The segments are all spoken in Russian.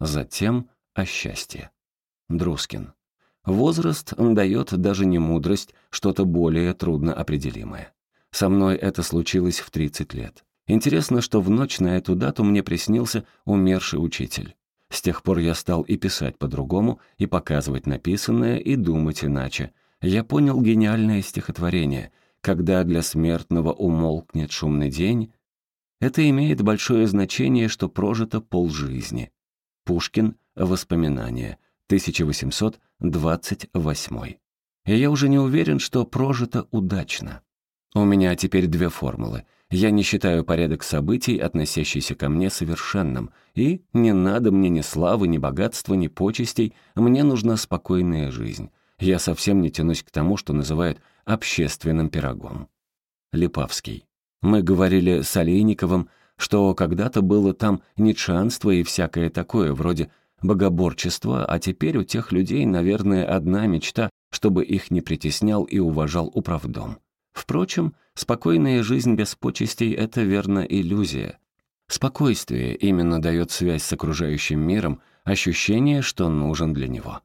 затем о счастье. Друскин. Возраст дает даже не мудрость, что-то более трудно определимое. Со мной это случилось в 30 лет. Интересно, что в ночь на эту дату мне приснился умерший учитель. С тех пор я стал и писать по-другому, и показывать написанное, и думать иначе. Я понял гениальное стихотворение «Когда для смертного умолкнет шумный день», это имеет большое значение, что прожито полжизни. Пушкин. Воспоминания. 1828. И я уже не уверен, что прожито удачно. У меня теперь две формулы. Я не считаю порядок событий, относящийся ко мне, совершенным. И не надо мне ни славы, ни богатства, ни почестей. Мне нужна спокойная жизнь. Я совсем не тянусь к тому, что называют общественным пирогом. Липавский. Мы говорили с Олейниковым, что когда-то было там нитшанство и всякое такое, вроде богоборчества, а теперь у тех людей, наверное, одна мечта, чтобы их не притеснял и уважал управдом. Впрочем, спокойная жизнь без почестей — это, верно, иллюзия. Спокойствие именно дает связь с окружающим миром, ощущение, что нужен для него.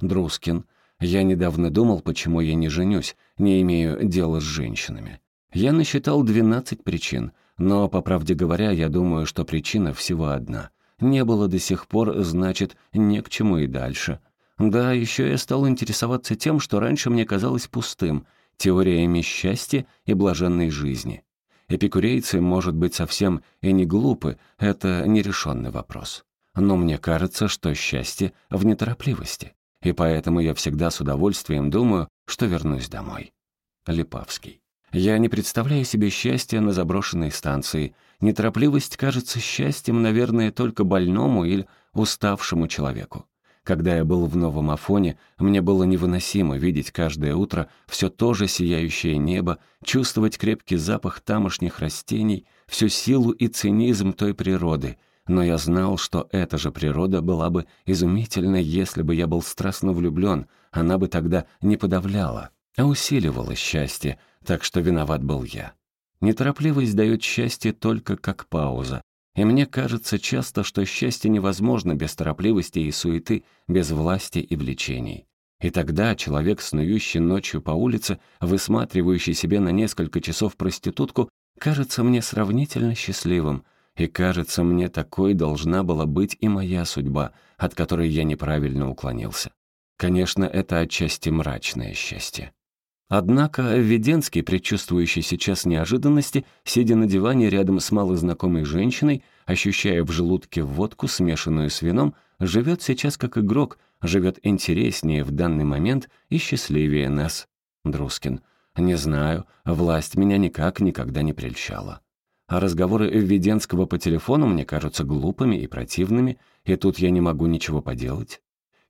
Друскин. Я недавно думал, почему я не женюсь, не имею дела с женщинами. Я насчитал 12 причин, но, по правде говоря, я думаю, что причина всего одна. Не было до сих пор, значит, не к чему и дальше. Да, еще я стал интересоваться тем, что раньше мне казалось пустым — теориями счастья и блаженной жизни. Эпикурейцы, может быть, совсем и не глупы, это нерешенный вопрос. Но мне кажется, что счастье в неторопливости, и поэтому я всегда с удовольствием думаю, что вернусь домой. Липавский. Я не представляю себе счастья на заброшенной станции. Неторопливость кажется счастьем, наверное, только больному или уставшему человеку. Когда я был в Новом Афоне, мне было невыносимо видеть каждое утро все то же сияющее небо, чувствовать крепкий запах тамошних растений, всю силу и цинизм той природы. Но я знал, что эта же природа была бы изумительна, если бы я был страстно влюблен, она бы тогда не подавляла, а усиливала счастье, так что виноват был я. Неторопливость дает счастье только как пауза, и мне кажется часто, что счастье невозможно без торопливости и суеты, без власти и влечений. И тогда человек, снующий ночью по улице, высматривающий себе на несколько часов проститутку, кажется мне сравнительно счастливым, и кажется мне, такой должна была быть и моя судьба, от которой я неправильно уклонился. Конечно, это отчасти мрачное счастье. Однако Введенский, предчувствующий сейчас неожиданности, сидя на диване рядом с малознакомой женщиной, ощущая в желудке водку, смешанную с вином, живет сейчас как игрок, живет интереснее в данный момент и счастливее нас. Друскин. Не знаю, власть меня никак никогда не прельщала. А разговоры Введенского по телефону мне кажутся глупыми и противными, и тут я не могу ничего поделать.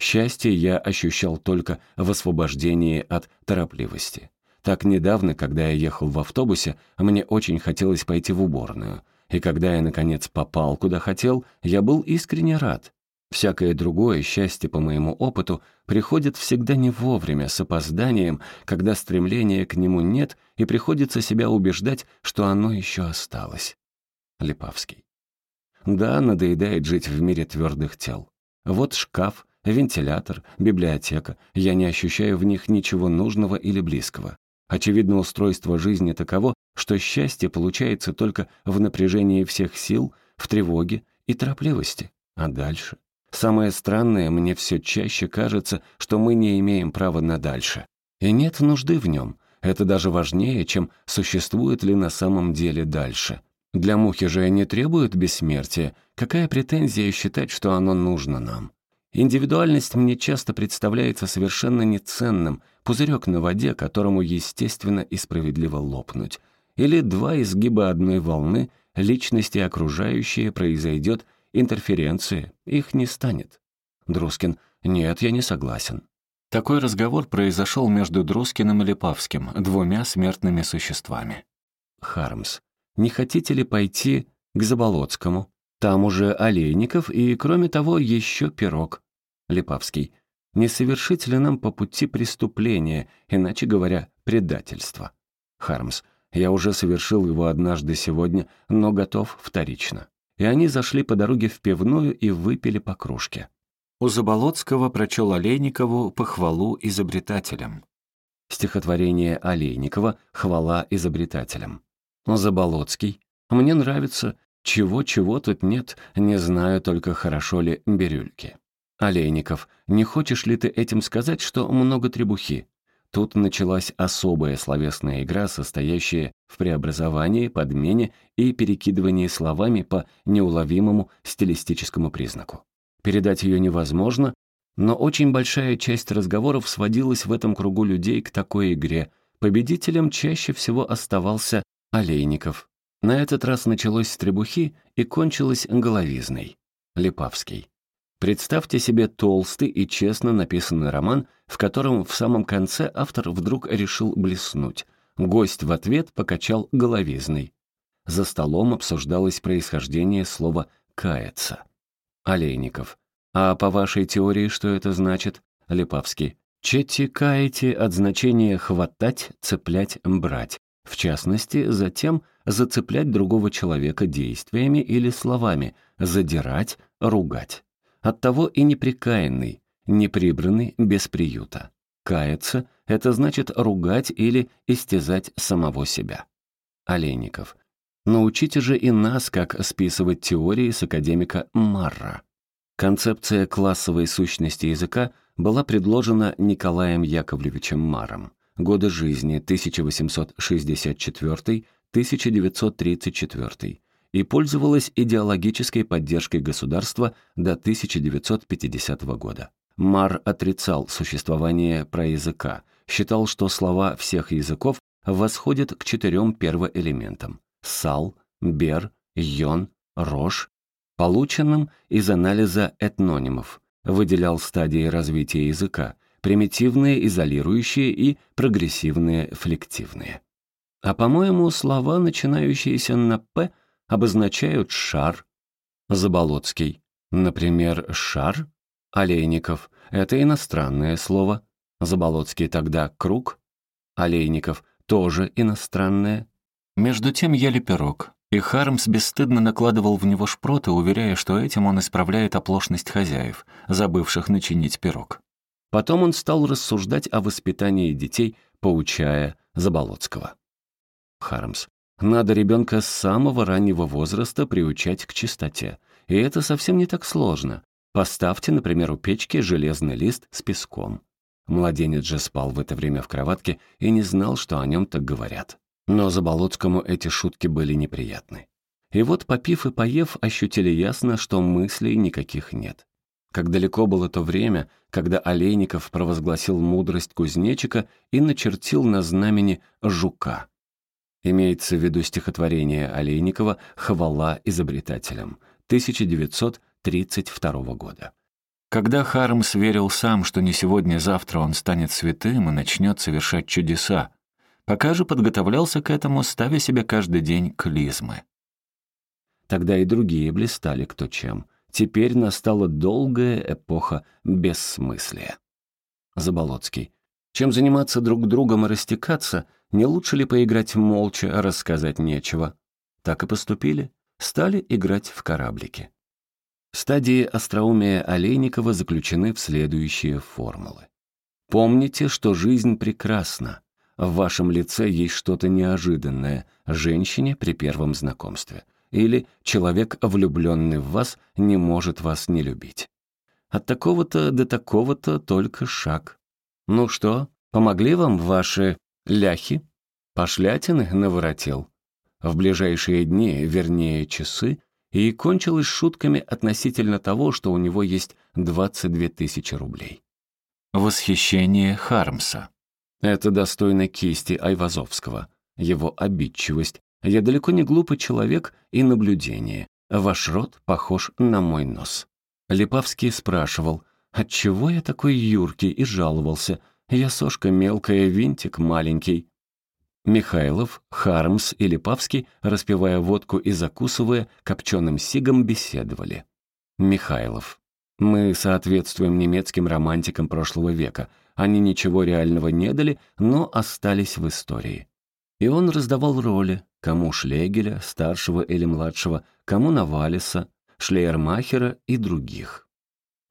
Счастье я ощущал только в освобождении от торопливости. Так недавно, когда я ехал в автобусе, мне очень хотелось пойти в уборную. И когда я, наконец, попал, куда хотел, я был искренне рад. Всякое другое счастье, по моему опыту, приходит всегда не вовремя, с опозданием, когда стремления к нему нет, и приходится себя убеждать, что оно еще осталось. Липавский. Да, надоедает жить в мире твердых тел. Вот шкаф, Вентилятор, библиотека. Я не ощущаю в них ничего нужного или близкого. Очевидно, устройство жизни таково, что счастье получается только в напряжении всех сил, в тревоге и торопливости. А дальше? Самое странное, мне все чаще кажется, что мы не имеем права на дальше. И нет нужды в нем. Это даже важнее, чем существует ли на самом деле дальше. Для мухи же не требует бессмертия. Какая претензия считать, что оно нужно нам? Индивидуальность мне часто представляется совершенно неценным, пузырек на воде, которому естественно и справедливо лопнуть. Или два изгиба одной волны, личности окружающие, произойдет интерференция, их не станет. Друскин, нет, я не согласен. Такой разговор произошел между Друскиным и Липавским, двумя смертными существами. Хармс, не хотите ли пойти к Заболоцкому? Там уже Олейников и, кроме того, еще пирог. Липавский. Не совершить ли нам по пути преступления, иначе говоря, предательство? Хармс. Я уже совершил его однажды сегодня, но готов вторично. и они зашли по дороге в пивную и выпили по кружке. У Заболоцкого прочел Олейникову похвалу изобретателям. Стихотворение Олейникова «Хвала изобретателям». Заболоцкий. Мне нравится. Чего-чего тут нет, не знаю только, хорошо ли бирюльки. Олейников. Не хочешь ли ты этим сказать, что много требухи? Тут началась особая словесная игра, состоящая в преобразовании, подмене и перекидывании словами по неуловимому стилистическому признаку. Передать ее невозможно, но очень большая часть разговоров сводилась в этом кругу людей к такой игре. Победителем чаще всего оставался Олейников. На этот раз началось с требухи и кончилось головизной. Липавский. Представьте себе толстый и честно написанный роман, в котором в самом конце автор вдруг решил блеснуть. Гость в ответ покачал головизной. За столом обсуждалось происхождение слова «каяться». Олейников. «А по вашей теории что это значит?» Липавский. «Чети каете от значения «хватать», «цеплять», «брать». В частности, затем зацеплять другого человека действиями или словами, задирать, ругать. Оттого и неприкаянный, неприбранный, без приюта. Каяться — это значит ругать или истязать самого себя. Олейников. Научите же и нас, как списывать теории с академика Марра. Концепция классовой сущности языка была предложена Николаем Яковлевичем Маром. Годы жизни 1864-1934 и пользовалась идеологической поддержкой государства до 1950 года. Мар отрицал существование проязыка, считал, что слова всех языков восходят к четырем первоэлементам – сал, бер, йон, рожь, полученным из анализа этнонимов, выделял стадии развития языка, примитивные изолирующие и прогрессивные флективные. А по-моему, слова, начинающиеся на «п», обозначают шар. Заболоцкий. Например, шар. Олейников. Это иностранное слово. Заболоцкий тогда круг. Олейников. Тоже иностранное. Между тем ели пирог, и Хармс бесстыдно накладывал в него шпроты, уверяя, что этим он исправляет оплошность хозяев, забывших начинить пирог. Потом он стал рассуждать о воспитании детей, поучая Заболоцкого. Хармс. Надо ребенка с самого раннего возраста приучать к чистоте. И это совсем не так сложно. Поставьте, например, у печки железный лист с песком. Младенец же спал в это время в кроватке и не знал, что о нем так говорят. Но Заболоцкому эти шутки были неприятны. И вот, попив и поев, ощутили ясно, что мыслей никаких нет. Как далеко было то время, когда Олейников провозгласил мудрость кузнечика и начертил на знамени жука — Имеется в виду стихотворение Олейникова «Хвала изобретателям» 1932 года. Когда Хармс верил сам, что не сегодня-завтра он станет святым и начнет совершать чудеса, пока же подготовлялся к этому, ставя себе каждый день клизмы. Тогда и другие блистали кто чем. Теперь настала долгая эпоха бессмыслия. Заболоцкий. Чем заниматься друг другом и растекаться — не лучше ли поиграть молча, а рассказать нечего? Так и поступили. Стали играть в кораблики. Стадии остроумия Олейникова заключены в следующие формулы. Помните, что жизнь прекрасна. В вашем лице есть что-то неожиданное женщине при первом знакомстве. Или человек, влюбленный в вас, не может вас не любить. От такого-то до такого-то только шаг. Ну что, помогли вам ваши Ляхи? Пошлятины наворотил. В ближайшие дни, вернее часы, и кончилось шутками относительно того, что у него есть 22 тысячи рублей. Восхищение Хармса. Это достойно кисти Айвазовского. Его обидчивость. Я далеко не глупый человек и наблюдение. Ваш рот похож на мой нос. Липавский спрашивал, отчего я такой юркий, и жаловался — я сошка мелкая, винтик маленький. Михайлов, Хармс и Липавский, распивая водку и закусывая, копченым сигом беседовали. Михайлов. Мы соответствуем немецким романтикам прошлого века. Они ничего реального не дали, но остались в истории. И он раздавал роли. кому Шлегеля, старшего или младшего, кому Навалиса, Шлейермахера и других.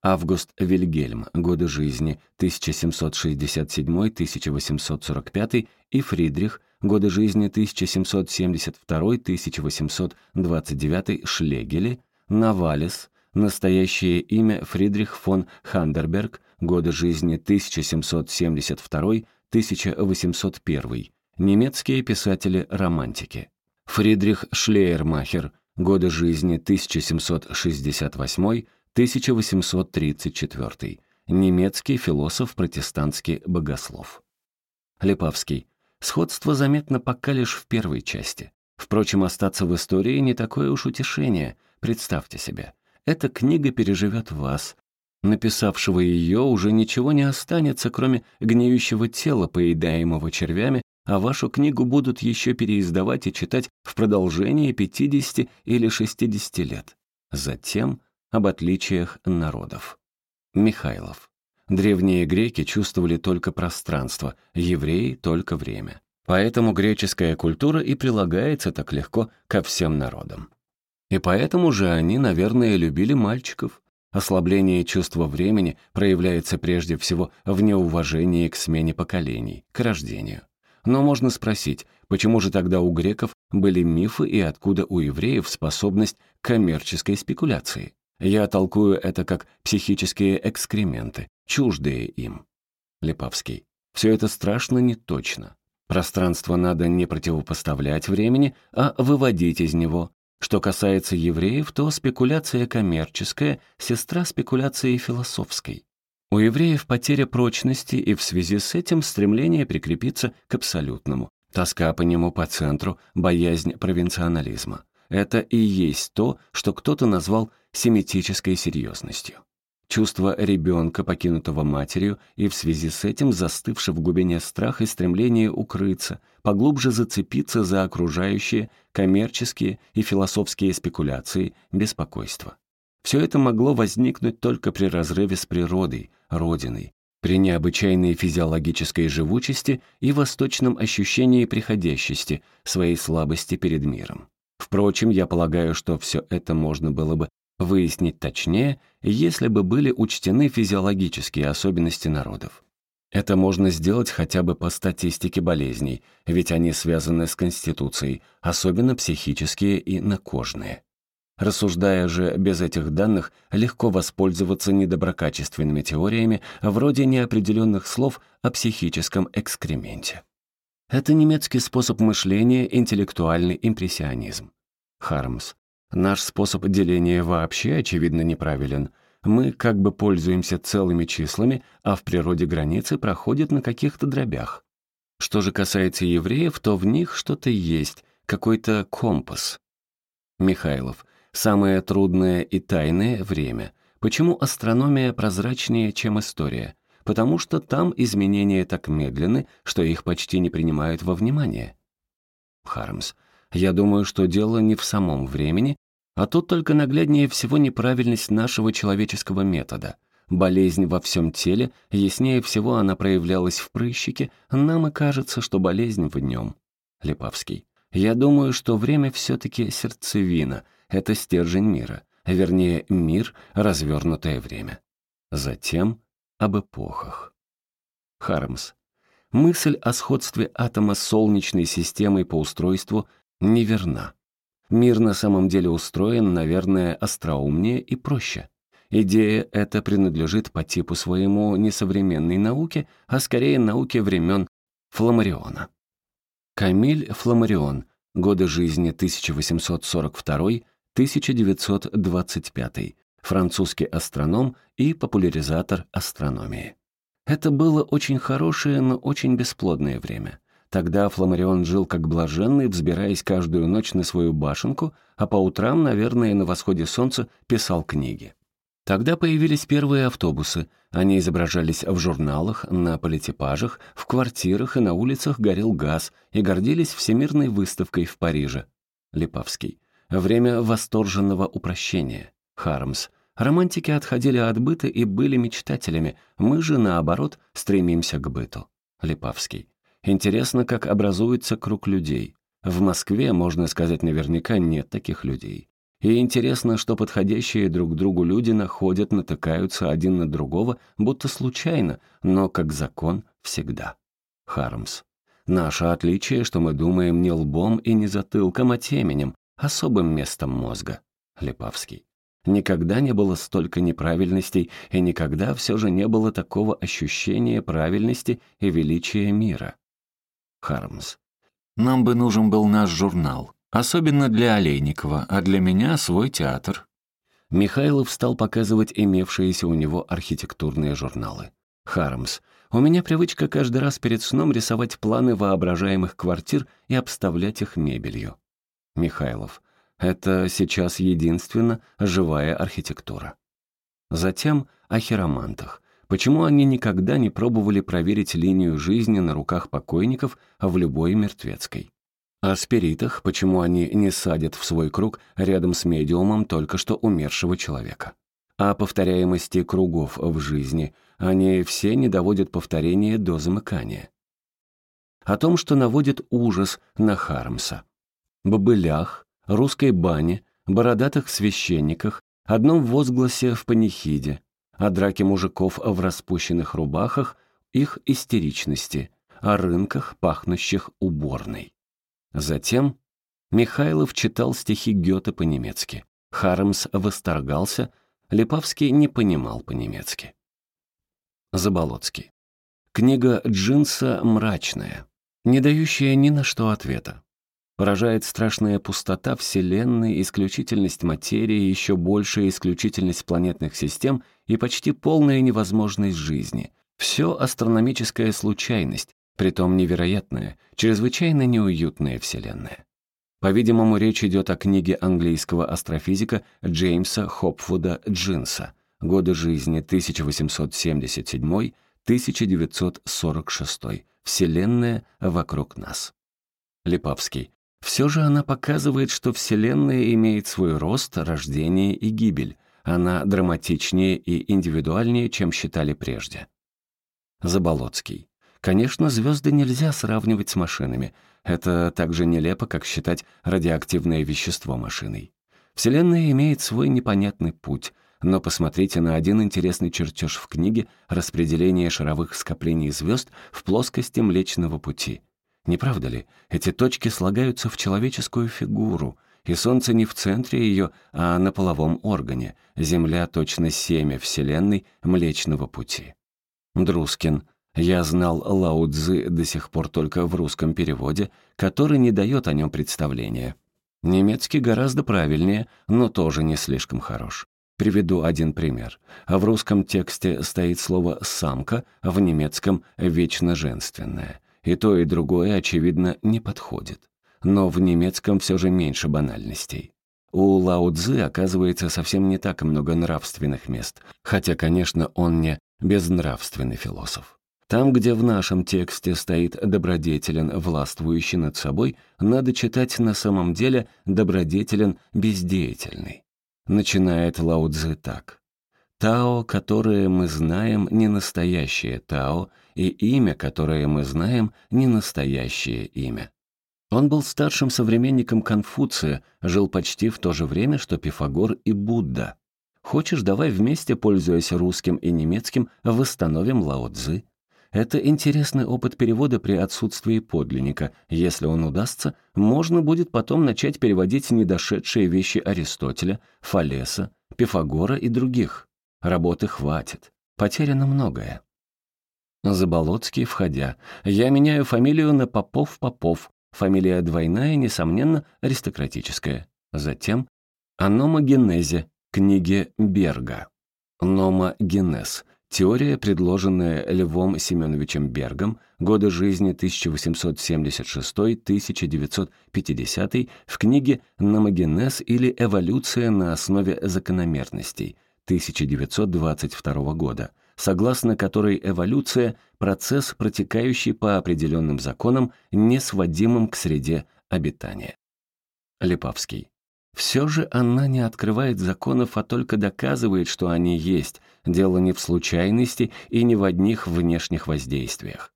Август Вильгельм, годы жизни 1767-1845 и Фридрих, годы жизни 1772-1829 Шлегели, Навалис, настоящее имя Фридрих фон Хандерберг, годы жизни 1772-1801, немецкие писатели-романтики. Фридрих Шлейермахер, годы жизни 1768-1834, немецкий философ, протестантский богослов. Липавский. Сходство заметно пока лишь в первой части. Впрочем, остаться в истории не такое уж утешение. Представьте себе, эта книга переживет вас. Написавшего ее уже ничего не останется, кроме гниющего тела, поедаемого червями, а вашу книгу будут еще переиздавать и читать в продолжении 50 или 60 лет. Затем об отличиях народов. Михайлов. Древние греки чувствовали только пространство, евреи — только время. Поэтому греческая культура и прилагается так легко ко всем народам. И поэтому же они, наверное, любили мальчиков. Ослабление чувства времени проявляется прежде всего в неуважении к смене поколений, к рождению. Но можно спросить, почему же тогда у греков были мифы и откуда у евреев способность к коммерческой спекуляции? Я толкую это как психические экскременты, чуждые им. Липавский. Все это страшно неточно. Пространство надо не противопоставлять времени, а выводить из него. Что касается евреев, то спекуляция коммерческая — сестра спекуляции философской. У евреев потеря прочности и в связи с этим стремление прикрепиться к абсолютному, тоска по нему по центру, боязнь провинционализма. Это и есть то, что кто-то назвал семитической серьезностью. Чувство ребенка, покинутого матерью, и в связи с этим застывший в глубине страх и стремление укрыться, поглубже зацепиться за окружающие коммерческие и философские спекуляции, беспокойство. Все это могло возникнуть только при разрыве с природой, родиной, при необычайной физиологической живучести и восточном ощущении приходящести, своей слабости перед миром. Впрочем, я полагаю, что все это можно было бы выяснить точнее, если бы были учтены физиологические особенности народов. Это можно сделать хотя бы по статистике болезней, ведь они связаны с конституцией, особенно психические и накожные. Рассуждая же без этих данных, легко воспользоваться недоброкачественными теориями вроде неопределенных слов о психическом экскременте. Это немецкий способ мышления, интеллектуальный импрессионизм. Хармс. Наш способ деления вообще, очевидно, неправилен. Мы как бы пользуемся целыми числами, а в природе границы проходят на каких-то дробях. Что же касается евреев, то в них что-то есть, какой-то компас. Михайлов. Самое трудное и тайное — время. Почему астрономия прозрачнее, чем история? Потому что там изменения так медленны, что их почти не принимают во внимание. Хармс. Я думаю, что дело не в самом времени, а тут только нагляднее всего неправильность нашего человеческого метода. Болезнь во всем теле, яснее всего она проявлялась в прыщике, нам и кажется, что болезнь в нем. Липавский. Я думаю, что время все-таки сердцевина — это стержень мира, вернее, мир — развернутое время. Затем об эпохах. Хармс. Мысль о сходстве атома с Солнечной системой по устройству неверна. Мир на самом деле устроен, наверное, остроумнее и проще. Идея эта принадлежит по типу своему не современной науке, а скорее науке времен Фламариона. Камиль Фламарион. Годы жизни 1842 1925, французский астроном и популяризатор астрономии. Это было очень хорошее, но очень бесплодное время. Тогда Фламарион жил как блаженный, взбираясь каждую ночь на свою башенку, а по утрам, наверное, на восходе солнца писал книги. Тогда появились первые автобусы. Они изображались в журналах, на политипажах, в квартирах и на улицах горел газ и гордились всемирной выставкой в Париже. Липавский. Время восторженного упрощения. Хармс. Романтики отходили от быта и были мечтателями, мы же, наоборот, стремимся к быту. Липавский. Интересно, как образуется круг людей. В Москве, можно сказать наверняка, нет таких людей. И интересно, что подходящие друг другу люди находят, натыкаются один на другого, будто случайно, но как закон всегда. Хармс. Наше отличие, что мы думаем не лбом и не затылком, а теменем, особым местом мозга. Липавский. Никогда не было столько неправильностей, и никогда все же не было такого ощущения правильности и величия мира. Хармс. Нам бы нужен был наш журнал. Особенно для Олейникова, а для меня свой театр. Михайлов стал показывать имевшиеся у него архитектурные журналы. Хармс. У меня привычка каждый раз перед сном рисовать планы воображаемых квартир и обставлять их мебелью. Михайлов. Это сейчас единственно живая архитектура. Затем о хиромантах. Почему они никогда не пробовали проверить линию жизни на руках покойников в любой мертвецкой? О спиритах, почему они не садят в свой круг рядом с медиумом только что умершего человека. О повторяемости кругов в жизни, они все не доводят повторения до замыкания. О том, что наводит ужас на Хармса. Бобылях, русской бане, бородатых священниках, одном возгласе в панихиде, о драке мужиков в распущенных рубахах, их истеричности, о рынках, пахнущих уборной. Затем Михайлов читал стихи Гёте по-немецки. Хармс восторгался, Липавский не понимал по-немецки. Заболоцкий. Книга Джинса мрачная, не дающая ни на что ответа. Поражает страшная пустота Вселенной, исключительность материи, еще большая исключительность планетных систем и почти полная невозможность жизни. Все астрономическая случайность, притом невероятная, чрезвычайно неуютная Вселенная. По-видимому, речь идет о книге английского астрофизика Джеймса Хопфуда Джинса «Годы жизни 1877-1946. Вселенная вокруг нас». Липавский. Все же она показывает, что Вселенная имеет свой рост, рождение и гибель. Она драматичнее и индивидуальнее, чем считали прежде. Заболоцкий. Конечно, звезды нельзя сравнивать с машинами. Это так же нелепо, как считать радиоактивное вещество машиной. Вселенная имеет свой непонятный путь, но посмотрите на один интересный чертеж в книге «Распределение шаровых скоплений звезд в плоскости Млечного Пути». Не правда ли, эти точки слагаются в человеческую фигуру, и Солнце не в центре ее, а на половом органе, Земля точно семя Вселенной Млечного Пути. Друскин. Я знал Лао Цзы до сих пор только в русском переводе, который не дает о нем представления. Немецкий гораздо правильнее, но тоже не слишком хорош. Приведу один пример. В русском тексте стоит слово «самка», в немецком «вечно женственное». И то, и другое, очевидно, не подходит. Но в немецком все же меньше банальностей. У Лао Цзы, оказывается, совсем не так много нравственных мест, хотя, конечно, он не безнравственный философ. Там, где в нашем тексте стоит «добродетелен, властвующий над собой», надо читать на самом деле «добродетелен, бездеятельный». Начинает Лао Цзы так. «Тао, которое мы знаем, не настоящее Тао, и имя, которое мы знаем, не настоящее имя». Он был старшим современником Конфуция, жил почти в то же время, что Пифагор и Будда. Хочешь, давай вместе, пользуясь русским и немецким, восстановим Лао Цзы? Это интересный опыт перевода при отсутствии подлинника. Если он удастся, можно будет потом начать переводить недошедшие вещи Аристотеля, Фалеса, Пифагора и других. Работы хватит. Потеряно многое. Заболоцкий, входя. Я меняю фамилию на Попов-Попов. Фамилия двойная, несомненно, аристократическая. Затем о номогенезе, книге Берга. Номогенез Теория, предложенная Львом Семеновичем Бергом, годы жизни 1876-1950 в книге «Номогенез» или «Эволюция на основе закономерностей» 1922 года, согласно которой эволюция – процесс, протекающий по определенным законам, не сводимым к среде обитания. Липавский. Все же она не открывает законов, а только доказывает, что они есть. Дело не в случайности и не в одних внешних воздействиях.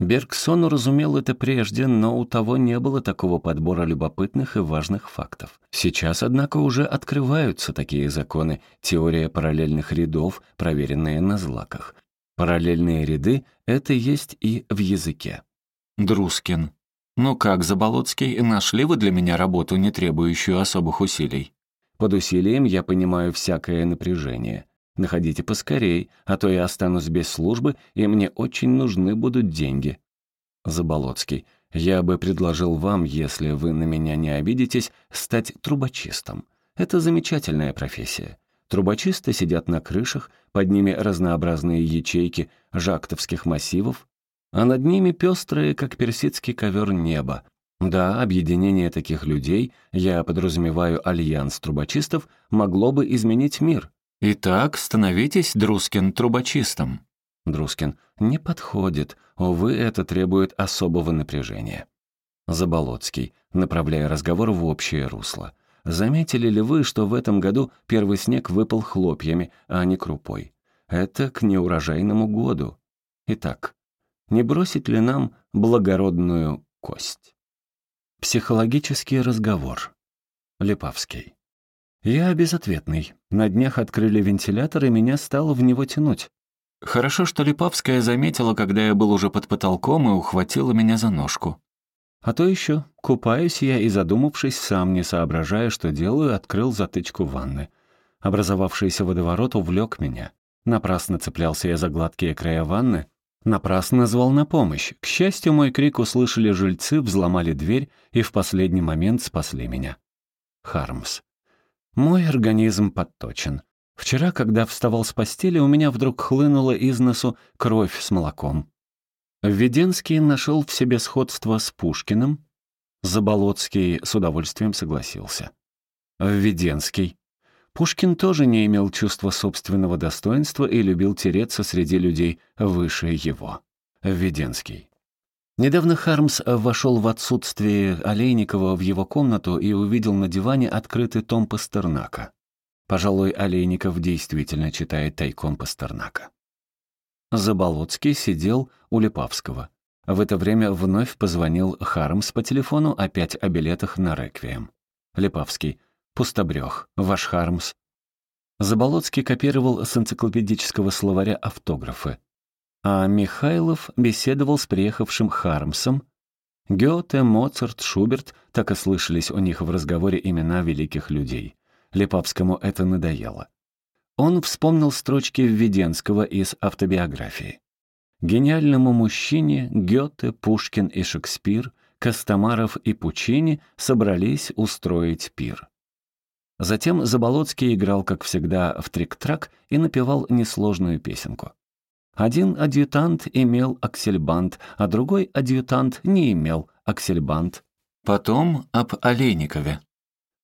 Бергсон уразумел это прежде, но у того не было такого подбора любопытных и важных фактов. Сейчас, однако, уже открываются такие законы, теория параллельных рядов, проверенная на злаках. Параллельные ряды — это есть и в языке. Друскин. «Ну как, Заболоцкий, нашли вы для меня работу, не требующую особых усилий?» Под усилием я понимаю всякое напряжение. Находите поскорей, а то я останусь без службы, и мне очень нужны будут деньги. Заболоцкий. Я бы предложил вам, если вы на меня не обидитесь, стать трубочистом. Это замечательная профессия. Трубочисты сидят на крышах, под ними разнообразные ячейки жактовских массивов, а над ними пестрые, как персидский ковер небо. Да, объединение таких людей, я подразумеваю альянс трубочистов, могло бы изменить мир. «Итак, становитесь, Друскин, трубочистом». Друскин. «Не подходит. Увы, это требует особого напряжения». Заболоцкий, направляя разговор в общее русло. «Заметили ли вы, что в этом году первый снег выпал хлопьями, а не крупой? Это к неурожайному году. Итак, не бросить ли нам благородную кость?» Психологический разговор. Липавский. Я безответный. На днях открыли вентилятор, и меня стало в него тянуть. Хорошо, что Липавская заметила, когда я был уже под потолком, и ухватила меня за ножку. А то еще, купаюсь я и, задумавшись, сам не соображая, что делаю, открыл затычку ванны. Образовавшийся водоворот увлек меня. Напрасно цеплялся я за гладкие края ванны, напрасно звал на помощь. К счастью, мой крик услышали жильцы, взломали дверь и в последний момент спасли меня. Хармс. Мой организм подточен. Вчера, когда вставал с постели, у меня вдруг хлынула из носу кровь с молоком. Введенский нашел в себе сходство с Пушкиным. Заболоцкий с удовольствием согласился. Введенский. Пушкин тоже не имел чувства собственного достоинства и любил тереться среди людей выше его. Введенский. Недавно Хармс вошел в отсутствие Олейникова в его комнату и увидел на диване открытый том Пастернака. Пожалуй, Олейников действительно читает тайком Пастернака. Заболоцкий сидел у Липавского. В это время вновь позвонил Хармс по телефону опять о билетах на реквием. Липавский. «Пустобрёх. Ваш Хармс». Заболоцкий копировал с энциклопедического словаря автографы а Михайлов беседовал с приехавшим Хармсом. Гёте, Моцарт, Шуберт так и слышались у них в разговоре имена великих людей. Липавскому это надоело. Он вспомнил строчки Введенского из автобиографии. Гениальному мужчине Гёте, Пушкин и Шекспир, Костомаров и Пучини собрались устроить пир. Затем Заболоцкий играл, как всегда, в трик-трак и напевал несложную песенку. Один адъютант имел аксельбант, а другой адъютант не имел аксельбант. Потом об Олейникове.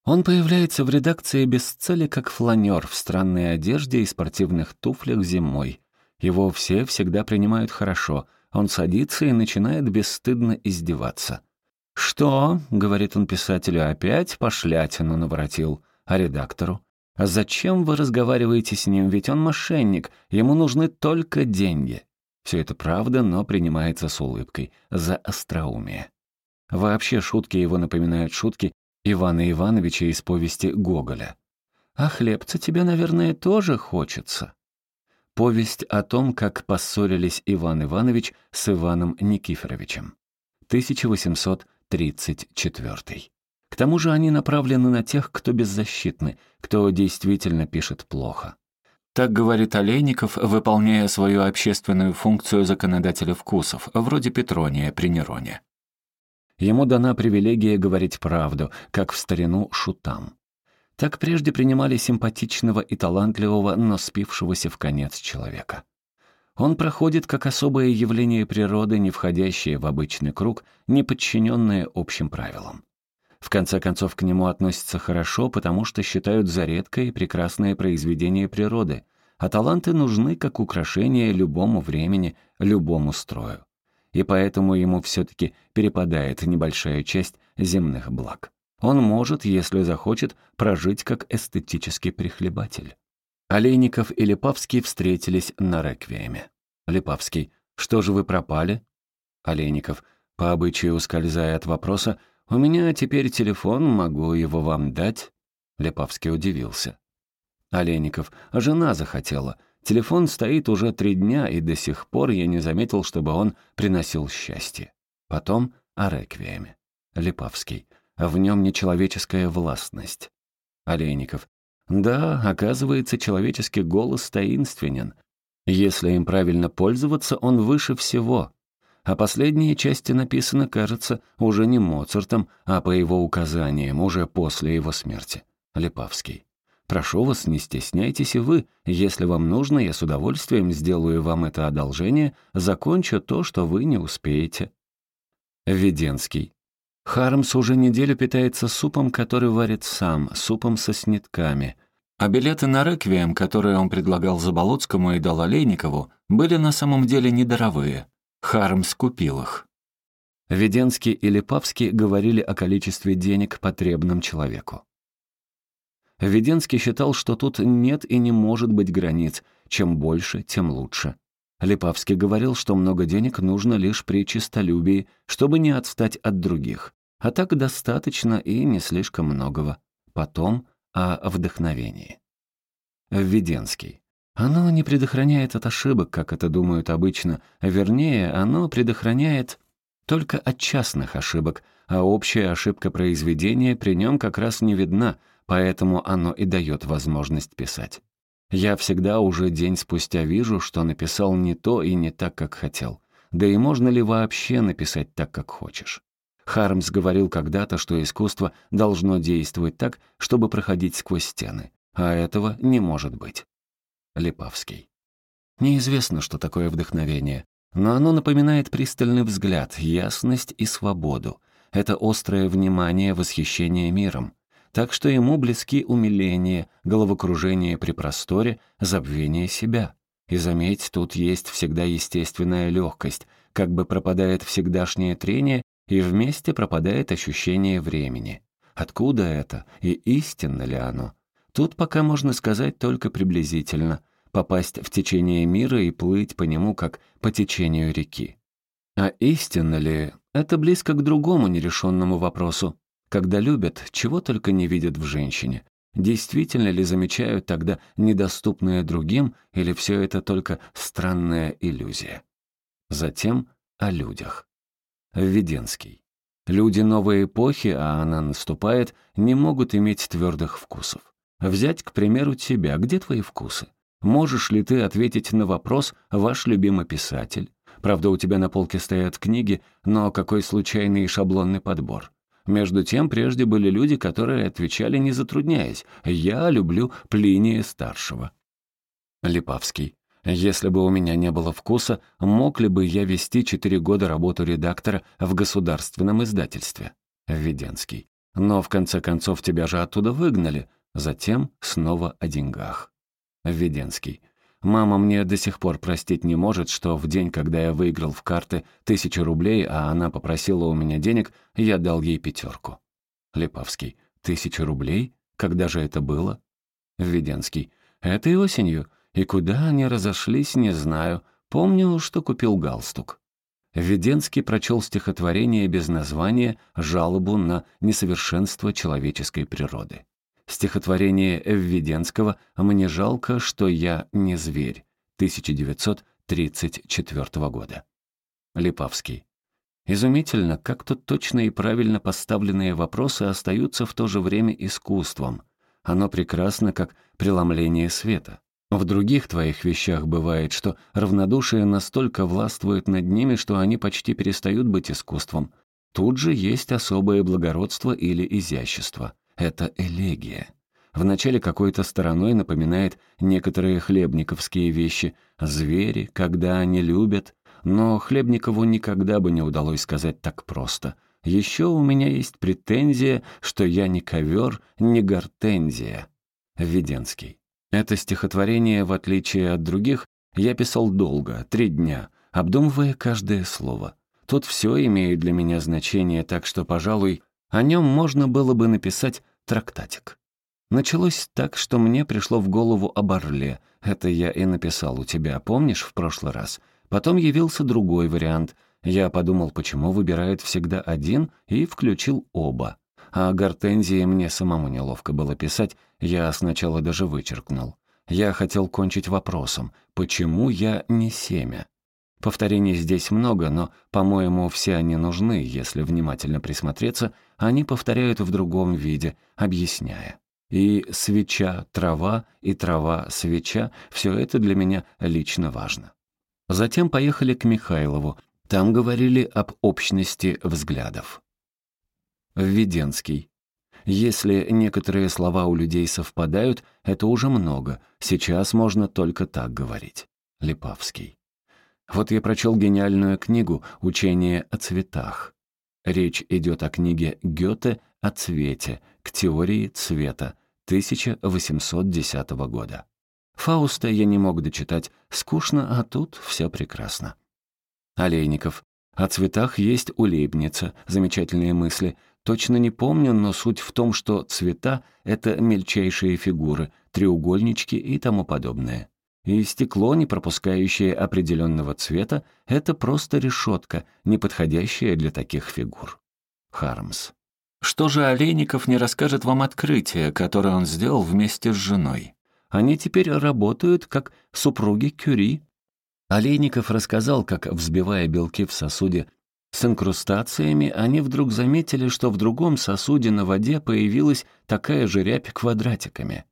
Он появляется в редакции без цели, как фланер в странной одежде и спортивных туфлях зимой. Его все всегда принимают хорошо. Он садится и начинает бесстыдно издеваться. «Что?» — говорит он писателю, — «опять пошлятину наворотил». А редактору? А зачем вы разговариваете с ним? Ведь он мошенник, ему нужны только деньги. Все это правда, но принимается с улыбкой, за остроумие. Вообще шутки его напоминают шутки Ивана Ивановича из повести Гоголя. «А хлебца тебе, наверное, тоже хочется». Повесть о том, как поссорились Иван Иванович с Иваном Никифоровичем. 1834. К тому же они направлены на тех, кто беззащитны, кто действительно пишет плохо. Так говорит Олейников, выполняя свою общественную функцию законодателя вкусов, вроде Петрония при Нероне. Ему дана привилегия говорить правду, как в старину шутам. Так прежде принимали симпатичного и талантливого, но спившегося в конец человека. Он проходит как особое явление природы, не входящее в обычный круг, не подчиненное общим правилам. В конце концов, к нему относятся хорошо, потому что считают за редкое и прекрасное произведение природы, а таланты нужны как украшение любому времени, любому строю. И поэтому ему все-таки перепадает небольшая часть земных благ. Он может, если захочет, прожить как эстетический прихлебатель. Олейников и Липавский встретились на реквиеме. Липавский. «Что же вы пропали?» Олейников, по обычаю ускользая от вопроса, «У меня теперь телефон, могу его вам дать?» Леповский удивился. Олейников, а жена захотела. Телефон стоит уже три дня, и до сих пор я не заметил, чтобы он приносил счастье. Потом о реквиеме. Липовский. В нем нечеловеческая властность. Олейников. Да, оказывается, человеческий голос таинственен. Если им правильно пользоваться, он выше всего. А последние части написаны, кажется, уже не Моцартом, а по его указаниям, уже после его смерти. Липавский. Прошу вас, не стесняйтесь и вы. Если вам нужно, я с удовольствием сделаю вам это одолжение, закончу то, что вы не успеете. Веденский. Хармс уже неделю питается супом, который варит сам, супом со снитками. А билеты на реквием, которые он предлагал Заболоцкому и дал Олейникову, были на самом деле недоровые. Хармс купил их. Веденский и Липавский говорили о количестве денег, потребном человеку. Веденский считал, что тут нет и не может быть границ. Чем больше, тем лучше. Липавский говорил, что много денег нужно лишь при честолюбии, чтобы не отстать от других. А так достаточно и не слишком многого. Потом о вдохновении. Введенский. Оно не предохраняет от ошибок, как это думают обычно. Вернее, оно предохраняет только от частных ошибок, а общая ошибка произведения при нем как раз не видна, поэтому оно и дает возможность писать. Я всегда уже день спустя вижу, что написал не то и не так, как хотел. Да и можно ли вообще написать так, как хочешь? Хармс говорил когда-то, что искусство должно действовать так, чтобы проходить сквозь стены. А этого не может быть. Липавский. Неизвестно, что такое вдохновение, но оно напоминает пристальный взгляд, ясность и свободу. Это острое внимание, восхищение миром так что ему близки умиление, головокружение при просторе, забвение себя. И заметь, тут есть всегда естественная легкость, как бы пропадает всегдашнее трение, и вместе пропадает ощущение времени. Откуда это, и истинно ли оно? Тут пока можно сказать только приблизительно, попасть в течение мира и плыть по нему, как по течению реки. А истинно ли, это близко к другому нерешенному вопросу. Когда любят, чего только не видят в женщине. Действительно ли замечают тогда недоступное другим, или все это только странная иллюзия? Затем о людях. Введенский. Люди новой эпохи, а она наступает, не могут иметь твердых вкусов. Взять, к примеру, тебя. Где твои вкусы? Можешь ли ты ответить на вопрос «Ваш любимый писатель»? Правда, у тебя на полке стоят книги, но какой случайный и шаблонный подбор. Между тем, прежде были люди, которые отвечали, не затрудняясь. «Я люблю Плиния Старшего». Липавский. Если бы у меня не было вкуса, мог ли бы я вести четыре года работу редактора в государственном издательстве? Введенский. Но в конце концов тебя же оттуда выгнали. Затем снова о деньгах. Введенский. Мама мне до сих пор простить не может, что в день, когда я выиграл в карты тысячу рублей, а она попросила у меня денег, я дал ей пятерку. Липовский. Тысяча рублей? Когда же это было? Введенский. Этой осенью. И куда они разошлись, не знаю. Помню, что купил галстук. Введенский прочел стихотворение без названия «Жалобу на несовершенство человеческой природы». Стихотворение Введенского «Мне жалко, что я не зверь» 1934 года. Липавский. Изумительно, как тут точно и правильно поставленные вопросы остаются в то же время искусством. Оно прекрасно, как преломление света. В других твоих вещах бывает, что равнодушие настолько властвует над ними, что они почти перестают быть искусством. Тут же есть особое благородство или изящество это элегия. Вначале какой-то стороной напоминает некоторые хлебниковские вещи. Звери, когда они любят. Но Хлебникову никогда бы не удалось сказать так просто. Еще у меня есть претензия, что я не ковер, не гортензия. Введенский. Это стихотворение, в отличие от других, я писал долго, три дня, обдумывая каждое слово. Тут все имеет для меня значение, так что, пожалуй, о нем можно было бы написать трактатик. Началось так, что мне пришло в голову об орле. Это я и написал у тебя, помнишь, в прошлый раз? Потом явился другой вариант. Я подумал, почему выбирает всегда один, и включил оба. А гортензии мне самому неловко было писать, я сначала даже вычеркнул. Я хотел кончить вопросом, почему я не семя? Повторений здесь много, но, по-моему, все они нужны, если внимательно присмотреться, они повторяют в другом виде, объясняя. И свеча, трава, и трава, свеча — все это для меня лично важно. Затем поехали к Михайлову. Там говорили об общности взглядов. Введенский. Если некоторые слова у людей совпадают, это уже много. Сейчас можно только так говорить. Липавский. Вот я прочел гениальную книгу «Учение о цветах». Речь идет о книге Гёте о цвете, к теории цвета, 1810 года. Фауста я не мог дочитать, скучно, а тут все прекрасно. Олейников. О цветах есть у Лейбница, замечательные мысли. Точно не помню, но суть в том, что цвета — это мельчайшие фигуры, треугольнички и тому подобное. И стекло, не пропускающее определенного цвета, это просто решетка, не подходящая для таких фигур. Хармс. Что же Олейников не расскажет вам открытие, которое он сделал вместе с женой? Они теперь работают как супруги Кюри. Олейников рассказал, как, взбивая белки в сосуде с инкрустациями, они вдруг заметили, что в другом сосуде на воде появилась такая же рябь квадратиками.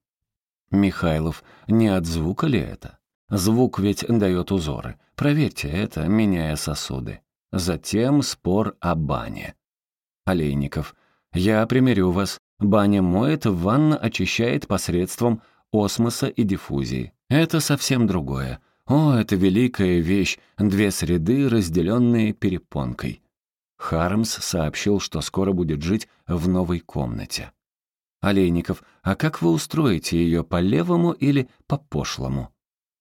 Михайлов, не от звука ли это? Звук ведь дает узоры. Проверьте это, меняя сосуды. Затем спор о бане. Олейников. Я примирю вас. Баня моет, ванна очищает посредством осмоса и диффузии. Это совсем другое. О, это великая вещь, две среды, разделенные перепонкой. Хармс сообщил, что скоро будет жить в новой комнате. Олейников, а как вы устроите ее по левому или по пошлому?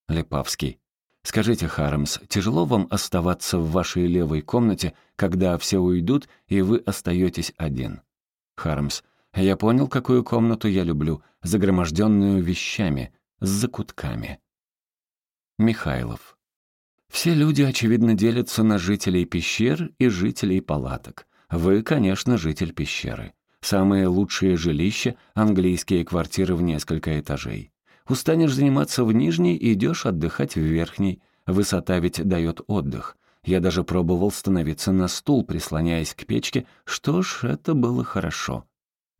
Лепавский. Скажите, Хармс, тяжело вам оставаться в вашей левой комнате, когда все уйдут, и вы остаетесь один? Хармс. Я понял, какую комнату я люблю, загроможденную вещами, с закутками. Михайлов. Все люди, очевидно, делятся на жителей пещер и жителей палаток. Вы, конечно, житель пещеры. Самые лучшие жилища — английские квартиры в несколько этажей. Устанешь заниматься в нижней, идешь отдыхать в верхней. Высота ведь дает отдых. Я даже пробовал становиться на стул, прислоняясь к печке. Что ж, это было хорошо.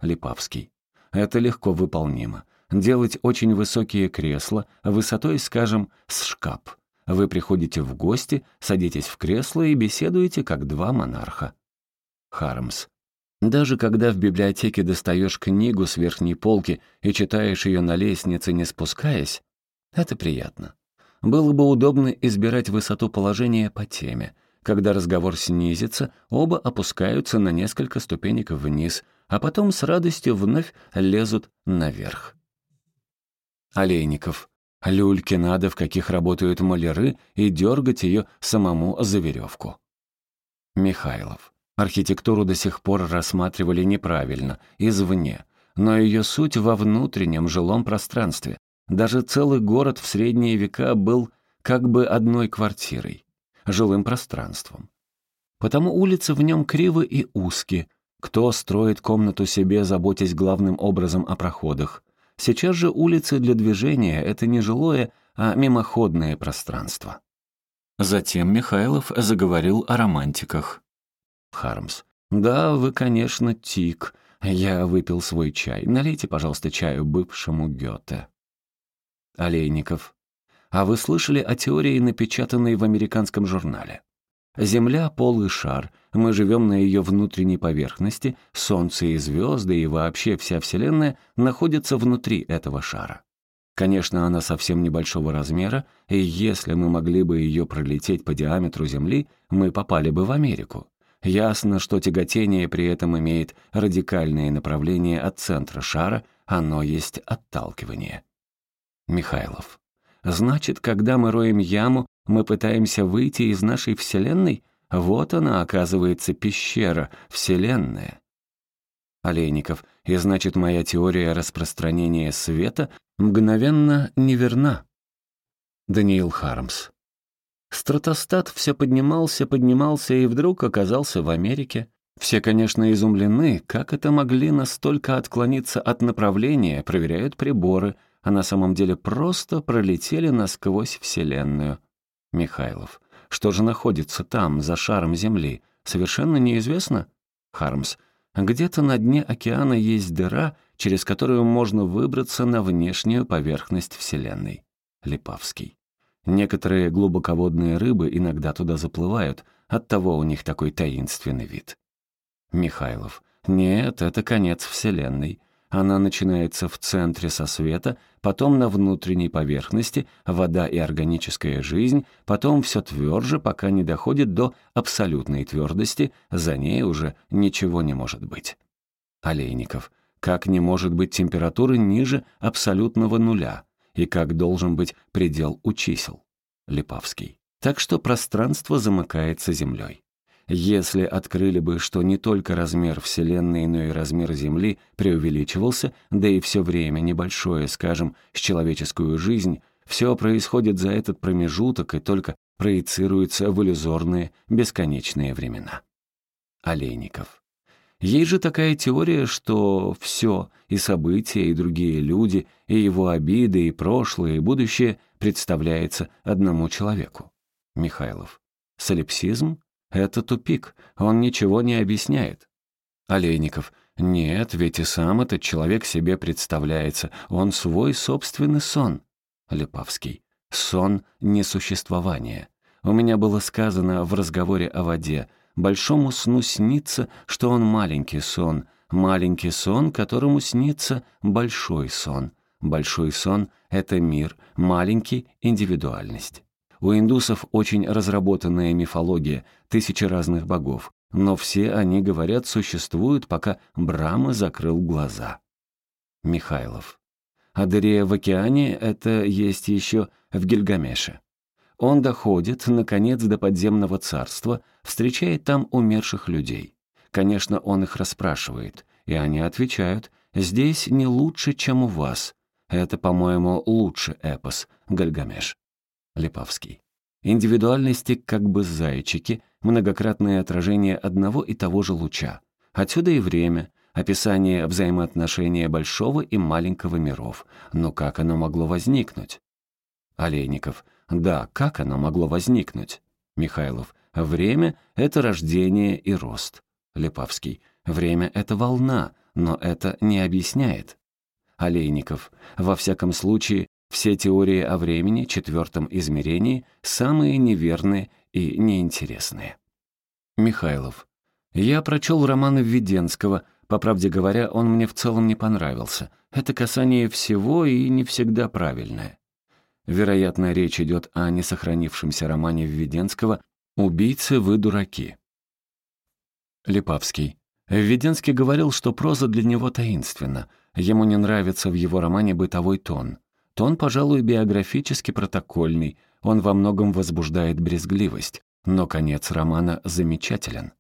Липавский. Это легко выполнимо делать очень высокие кресла, высотой, скажем, с шкаф. Вы приходите в гости, садитесь в кресло и беседуете, как два монарха. Хармс. Даже когда в библиотеке достаешь книгу с верхней полки и читаешь ее на лестнице, не спускаясь, это приятно. Было бы удобно избирать высоту положения по теме. Когда разговор снизится, оба опускаются на несколько ступенек вниз, а потом с радостью вновь лезут наверх. Олейников. Люльке надо, в каких работают маляры, и дергать ее самому за веревку. Михайлов. Архитектуру до сих пор рассматривали неправильно, извне, но ее суть во внутреннем жилом пространстве. Даже целый город в средние века был как бы одной квартирой, жилым пространством. Потому улицы в нем кривы и узки. Кто строит комнату себе, заботясь главным образом о проходах? Сейчас же улицы для движения — это не жилое, а мимоходное пространство. Затем Михайлов заговорил о романтиках. Хармс. «Да, вы, конечно, тик. Я выпил свой чай. Налейте, пожалуйста, чаю бывшему Гёте». Олейников. «А вы слышали о теории, напечатанной в американском журнале? Земля — полый шар, мы живем на ее внутренней поверхности, Солнце и звезды и вообще вся Вселенная находятся внутри этого шара. Конечно, она совсем небольшого размера, и если мы могли бы ее пролететь по диаметру Земли, мы попали бы в Америку. Ясно, что тяготение при этом имеет радикальное направление от центра шара, оно есть отталкивание. Михайлов. Значит, когда мы роем яму, мы пытаемся выйти из нашей Вселенной? Вот она, оказывается, пещера, Вселенная. Олейников. И значит, моя теория распространения света мгновенно неверна. Даниил Хармс. Стратостат все поднимался, поднимался и вдруг оказался в Америке. Все, конечно, изумлены, как это могли настолько отклониться от направления, проверяют приборы, а на самом деле просто пролетели насквозь Вселенную. Михайлов. Что же находится там, за шаром Земли? Совершенно неизвестно? Хармс. Где-то на дне океана есть дыра, через которую можно выбраться на внешнюю поверхность Вселенной. Липавский. Некоторые глубоководные рыбы иногда туда заплывают, оттого у них такой таинственный вид. Михайлов. Нет, это конец Вселенной. Она начинается в центре со света, потом на внутренней поверхности, вода и органическая жизнь, потом все тверже, пока не доходит до абсолютной твердости, за ней уже ничего не может быть. Олейников. Как не может быть температуры ниже абсолютного нуля? И как должен быть предел у чисел. Липавский. Так что пространство замыкается Землей. Если открыли бы, что не только размер Вселенной, но и размер Земли преувеличивался, да и все время небольшое, скажем, с человеческую жизнь, все происходит за этот промежуток и только проецируется в иллюзорные бесконечные времена. Олейников. Есть же такая теория, что все, и события, и другие люди, и его обиды, и прошлое, и будущее представляется одному человеку. Михайлов. Солипсизм — это тупик, он ничего не объясняет. Олейников. Нет, ведь и сам этот человек себе представляется, он свой собственный сон. Липавский. Сон — несуществование. У меня было сказано в разговоре о воде, Большому сну снится, что он маленький сон, маленький сон, которому снится большой сон. Большой сон — это мир, маленький — индивидуальность. У индусов очень разработанная мифология, тысячи разных богов, но все они, говорят, существуют, пока Брама закрыл глаза. Михайлов. Адырея в океане — это есть еще в Гильгамеше. Он доходит, наконец, до подземного царства, встречает там умерших людей. Конечно, он их расспрашивает, и они отвечают, «Здесь не лучше, чем у вас». Это, по-моему, лучше эпос, Гальгамеш. Липавский. Индивидуальности как бы зайчики, многократное отражение одного и того же луча. Отсюда и время, описание взаимоотношения большого и маленького миров. Но как оно могло возникнуть? Олейников. Да, как оно могло возникнуть? Михайлов. Время — это рождение и рост. Лепавский. Время — это волна, но это не объясняет. Олейников. Во всяком случае, все теории о времени, четвертом измерении, самые неверные и неинтересные. Михайлов. Я прочел роман Введенского. По правде говоря, он мне в целом не понравился. Это касание всего и не всегда правильное. Вероятно, речь идет о несохранившемся романе Введенского «Убийцы, вы дураки». Липавский. Введенский говорил, что проза для него таинственна. Ему не нравится в его романе бытовой тон. Тон, пожалуй, биографически протокольный, он во многом возбуждает брезгливость, но конец романа замечателен.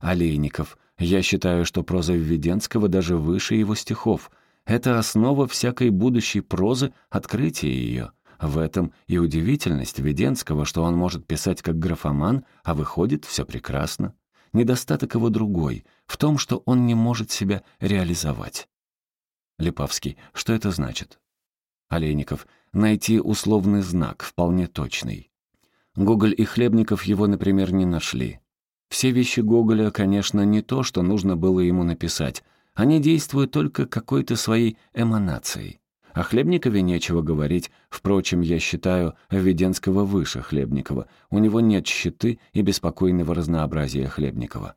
Олейников. Я считаю, что проза Введенского даже выше его стихов. Это основа всякой будущей прозы, открытие ее. В этом и удивительность Веденского, что он может писать как графоман, а выходит все прекрасно. Недостаток его другой, в том, что он не может себя реализовать. Липавский. Что это значит? Олейников. Найти условный знак, вполне точный. Гоголь и Хлебников его, например, не нашли. Все вещи Гоголя, конечно, не то, что нужно было ему написать. Они действуют только какой-то своей эманацией. О Хлебникове нечего говорить. Впрочем, я считаю Введенского выше Хлебникова. У него нет щиты и беспокойного разнообразия Хлебникова.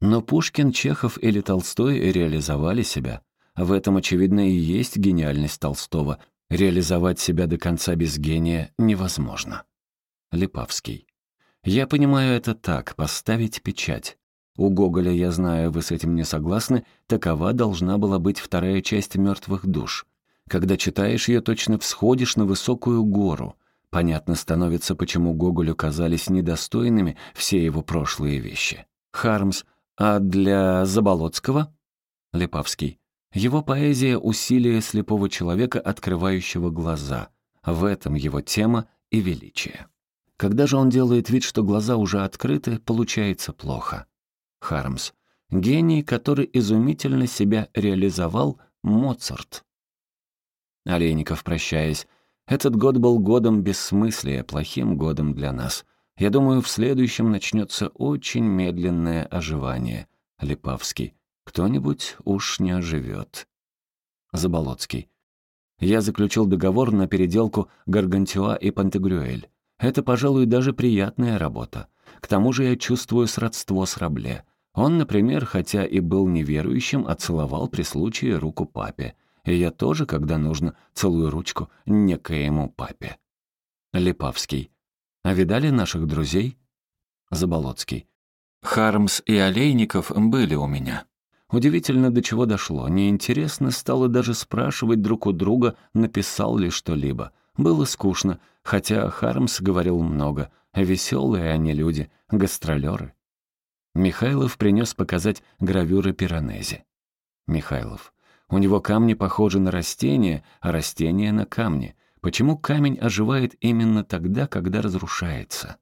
Но Пушкин, Чехов или Толстой реализовали себя. В этом, очевидно, и есть гениальность Толстого. Реализовать себя до конца без гения невозможно. Липавский. Я понимаю это так, поставить печать. У Гоголя, я знаю, вы с этим не согласны, такова должна была быть вторая часть «Мертвых душ». Когда читаешь ее, точно всходишь на высокую гору. Понятно становится, почему Гоголю казались недостойными все его прошлые вещи. Хармс. А для Заболоцкого? Лепавский. Его поэзия — усилие слепого человека, открывающего глаза. В этом его тема и величие. Когда же он делает вид, что глаза уже открыты, получается плохо. Хармс. Гений, который изумительно себя реализовал, Моцарт. Олейников, прощаясь. Этот год был годом бессмыслия, плохим годом для нас. Я думаю, в следующем начнется очень медленное оживание. Липавский. Кто-нибудь уж не оживет. Заболоцкий. Я заключил договор на переделку Гаргантюа и Пантегрюэль. Это, пожалуй, даже приятная работа. К тому же я чувствую сродство с Рабле. Он, например, хотя и был неверующим, отцеловал при случае руку папе. И я тоже, когда нужно, целую ручку некоему папе. Липавский. А видали наших друзей? Заболоцкий. Хармс и Олейников были у меня. Удивительно, до чего дошло. Неинтересно стало даже спрашивать друг у друга, написал ли что-либо. Было скучно, хотя Хармс говорил много. Веселые они люди, гастролеры. Михайлов принес показать гравюры Пиранези. Михайлов. У него камни похожи на растения, а растения на камни. Почему камень оживает именно тогда, когда разрушается?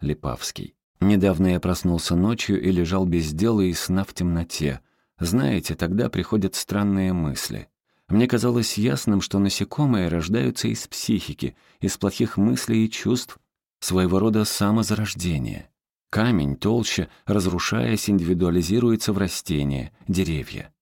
Липавский. Недавно я проснулся ночью и лежал без дела и сна в темноте. Знаете, тогда приходят странные мысли. Мне казалось ясным, что насекомые рождаются из психики, из плохих мыслей и чувств, своего рода самозарождение. Камень толще, разрушаясь, индивидуализируется в растения, деревья.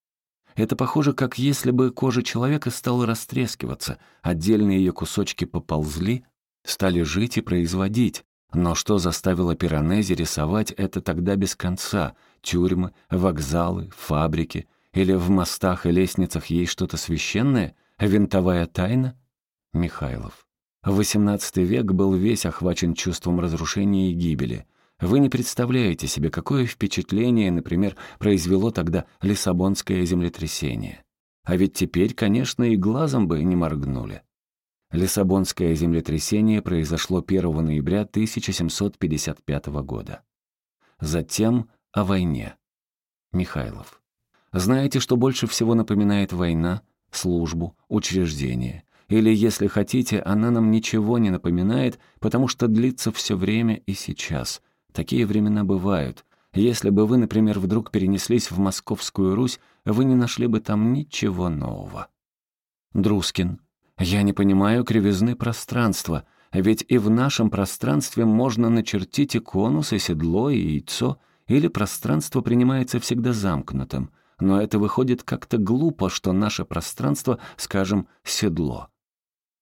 Это похоже, как если бы кожа человека стала растрескиваться, отдельные ее кусочки поползли, стали жить и производить. Но что заставило Пиранези рисовать это тогда без конца? Тюрьмы, вокзалы, фабрики — или в мостах и лестницах есть что-то священное? Винтовая тайна? Михайлов. XVIII век был весь охвачен чувством разрушения и гибели. Вы не представляете себе, какое впечатление, например, произвело тогда Лиссабонское землетрясение. А ведь теперь, конечно, и глазом бы не моргнули. Лиссабонское землетрясение произошло 1 ноября 1755 года. Затем о войне. Михайлов. Знаете, что больше всего напоминает война, службу, учреждение? Или, если хотите, она нам ничего не напоминает, потому что длится все время и сейчас. Такие времена бывают. Если бы вы, например, вдруг перенеслись в Московскую Русь, вы не нашли бы там ничего нового. Друскин. Я не понимаю кривизны пространства, ведь и в нашем пространстве можно начертить и конус, и седло, и яйцо, или пространство принимается всегда замкнутым — но это выходит как-то глупо, что наше пространство, скажем, седло.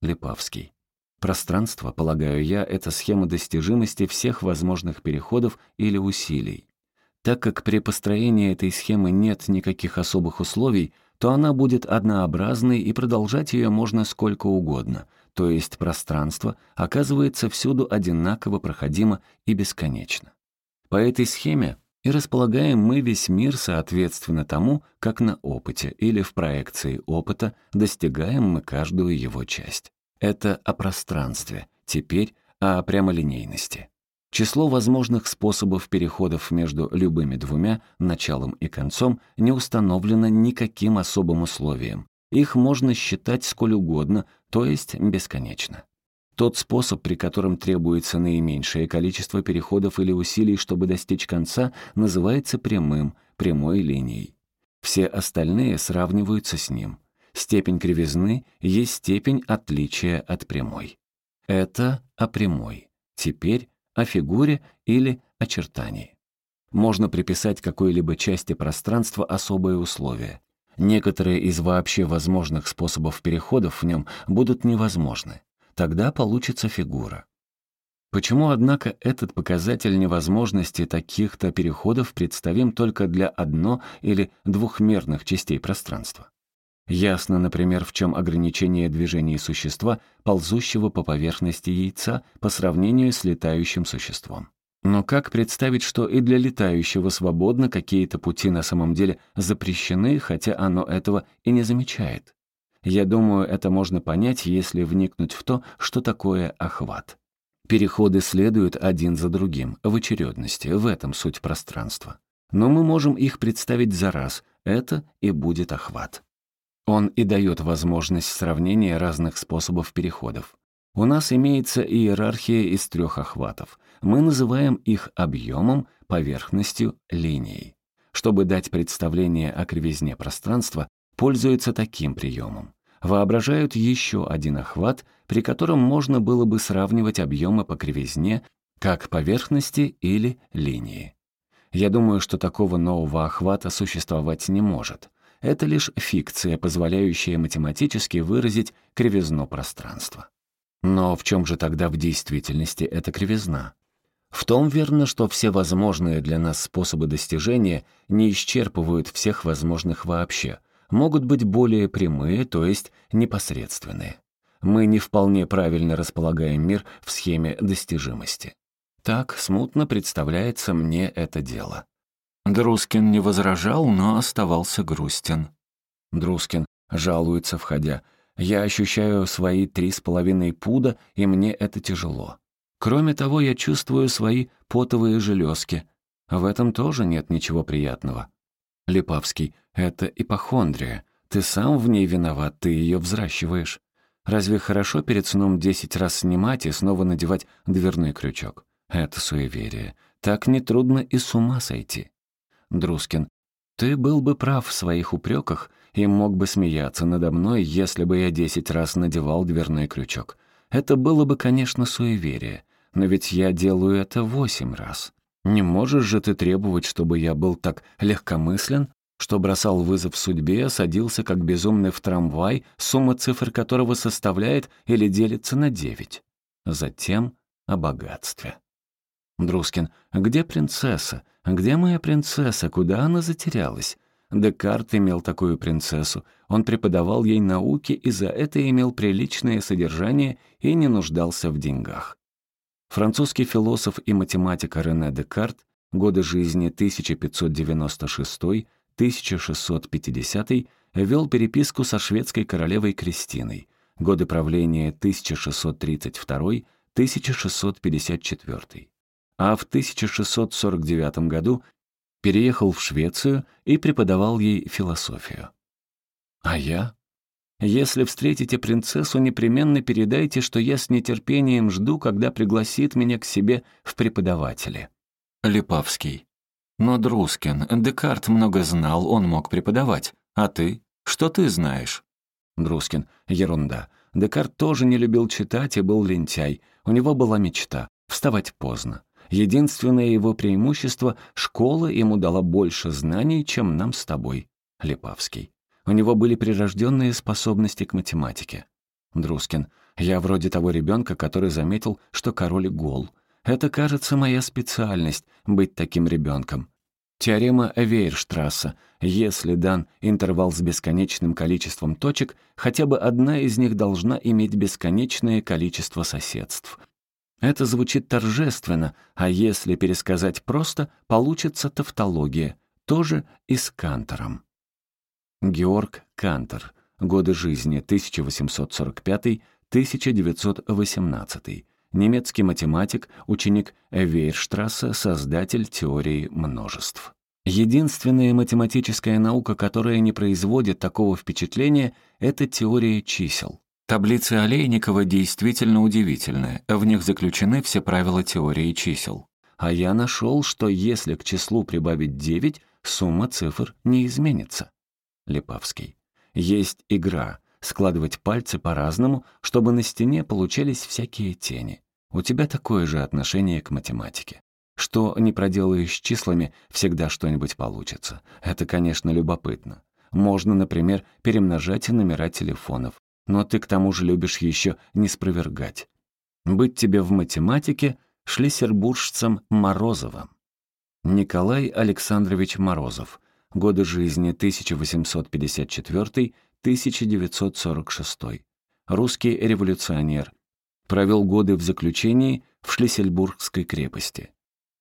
Липавский. Пространство, полагаю я, это схема достижимости всех возможных переходов или усилий. Так как при построении этой схемы нет никаких особых условий, то она будет однообразной и продолжать ее можно сколько угодно, то есть пространство оказывается всюду одинаково проходимо и бесконечно. По этой схеме и располагаем мы весь мир соответственно тому, как на опыте или в проекции опыта достигаем мы каждую его часть. Это о пространстве, теперь о прямолинейности. Число возможных способов переходов между любыми двумя, началом и концом, не установлено никаким особым условием. Их можно считать сколь угодно, то есть бесконечно. Тот способ, при котором требуется наименьшее количество переходов или усилий, чтобы достичь конца, называется прямым, прямой линией. Все остальные сравниваются с ним. Степень кривизны есть степень отличия от прямой. Это о прямой. Теперь о фигуре или очертании. Можно приписать какой-либо части пространства особые условия. Некоторые из вообще возможных способов переходов в нем будут невозможны. Тогда получится фигура. Почему, однако, этот показатель невозможности таких-то переходов представим только для одно- или двухмерных частей пространства? Ясно, например, в чем ограничение движения существа, ползущего по поверхности яйца по сравнению с летающим существом. Но как представить, что и для летающего свободно какие-то пути на самом деле запрещены, хотя оно этого и не замечает? Я думаю, это можно понять, если вникнуть в то, что такое охват. Переходы следуют один за другим, в очередности, в этом суть пространства. Но мы можем их представить за раз, это и будет охват. Он и дает возможность сравнения разных способов переходов. У нас имеется иерархия из трех охватов. Мы называем их объемом, поверхностью, линией. Чтобы дать представление о кривизне пространства, пользуются таким приемом. Воображают еще один охват, при котором можно было бы сравнивать объемы по кривизне как поверхности или линии. Я думаю, что такого нового охвата существовать не может. Это лишь фикция, позволяющая математически выразить кривизну пространства. Но в чем же тогда в действительности эта кривизна? В том верно, что все возможные для нас способы достижения не исчерпывают всех возможных вообще, могут быть более прямые, то есть непосредственные. Мы не вполне правильно располагаем мир в схеме достижимости. Так смутно представляется мне это дело. Друскин не возражал, но оставался грустен. Друскин жалуется, входя. «Я ощущаю свои три с половиной пуда, и мне это тяжело. Кроме того, я чувствую свои потовые железки. В этом тоже нет ничего приятного. Липавский, это ипохондрия. Ты сам в ней виноват, ты ее взращиваешь. Разве хорошо перед сном десять раз снимать и снова надевать дверной крючок? Это суеверие. Так нетрудно и с ума сойти. Друскин, ты был бы прав в своих упреках и мог бы смеяться надо мной, если бы я десять раз надевал дверной крючок. Это было бы, конечно, суеверие, но ведь я делаю это восемь раз. Не можешь же ты требовать, чтобы я был так легкомыслен, что бросал вызов судьбе, садился как безумный в трамвай, сумма цифр которого составляет или делится на девять. Затем о богатстве. Друскин, где принцесса? Где моя принцесса? Куда она затерялась? Декарт имел такую принцессу. Он преподавал ей науки и за это имел приличное содержание и не нуждался в деньгах. Французский философ и математик Рене Декарт, годы жизни 1596-1650, вел переписку со шведской королевой Кристиной, годы правления 1632-1654. А в 1649 году переехал в Швецию и преподавал ей философию. А я? Если встретите принцессу, непременно передайте, что я с нетерпением жду, когда пригласит меня к себе в преподаватели». Липавский. Но Друскин, Декарт много знал, он мог преподавать. А ты? Что ты знаешь? Друскин. Ерунда. Декарт тоже не любил читать и был лентяй. У него была мечта — вставать поздно. Единственное его преимущество — школа ему дала больше знаний, чем нам с тобой. Липавский. У него были прирожденные способности к математике. Друскин. Я вроде того ребенка, который заметил, что король гол. Это, кажется, моя специальность — быть таким ребенком. Теорема Вейерштрасса. Если дан интервал с бесконечным количеством точек, хотя бы одна из них должна иметь бесконечное количество соседств. Это звучит торжественно, а если пересказать просто, получится тавтология, тоже и с Кантором. Георг Кантер. Годы жизни 1845-1918. Немецкий математик, ученик Вейерштрасса, создатель теории множеств. Единственная математическая наука, которая не производит такого впечатления, это теория чисел. Таблицы Олейникова действительно удивительны, в них заключены все правила теории чисел. А я нашел, что если к числу прибавить 9, сумма цифр не изменится. Липавский. Есть игра — складывать пальцы по-разному, чтобы на стене получались всякие тени. У тебя такое же отношение к математике. Что не проделаешь с числами, всегда что-нибудь получится. Это, конечно, любопытно. Можно, например, перемножать номера телефонов, но ты к тому же любишь еще не спровергать. Быть тебе в математике шлиссербуржцем Морозовым. Николай Александрович Морозов, годы жизни 1854-1946, русский революционер, провел годы в заключении в Шлиссельбургской крепости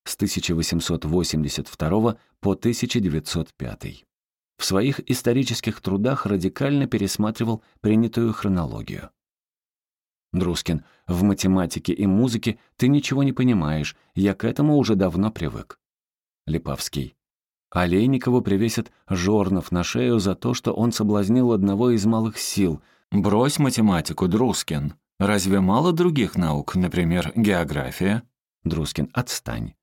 с 1882 по 1905. В своих исторических трудах радикально пересматривал принятую хронологию. Друскин, в математике и музыке ты ничего не понимаешь, я к этому уже давно привык. Липавский. Олейникову привесят Жорнов на шею за то, что он соблазнил одного из малых сил. «Брось математику, Друскин. Разве мало других наук, например, география? Друскин, отстань.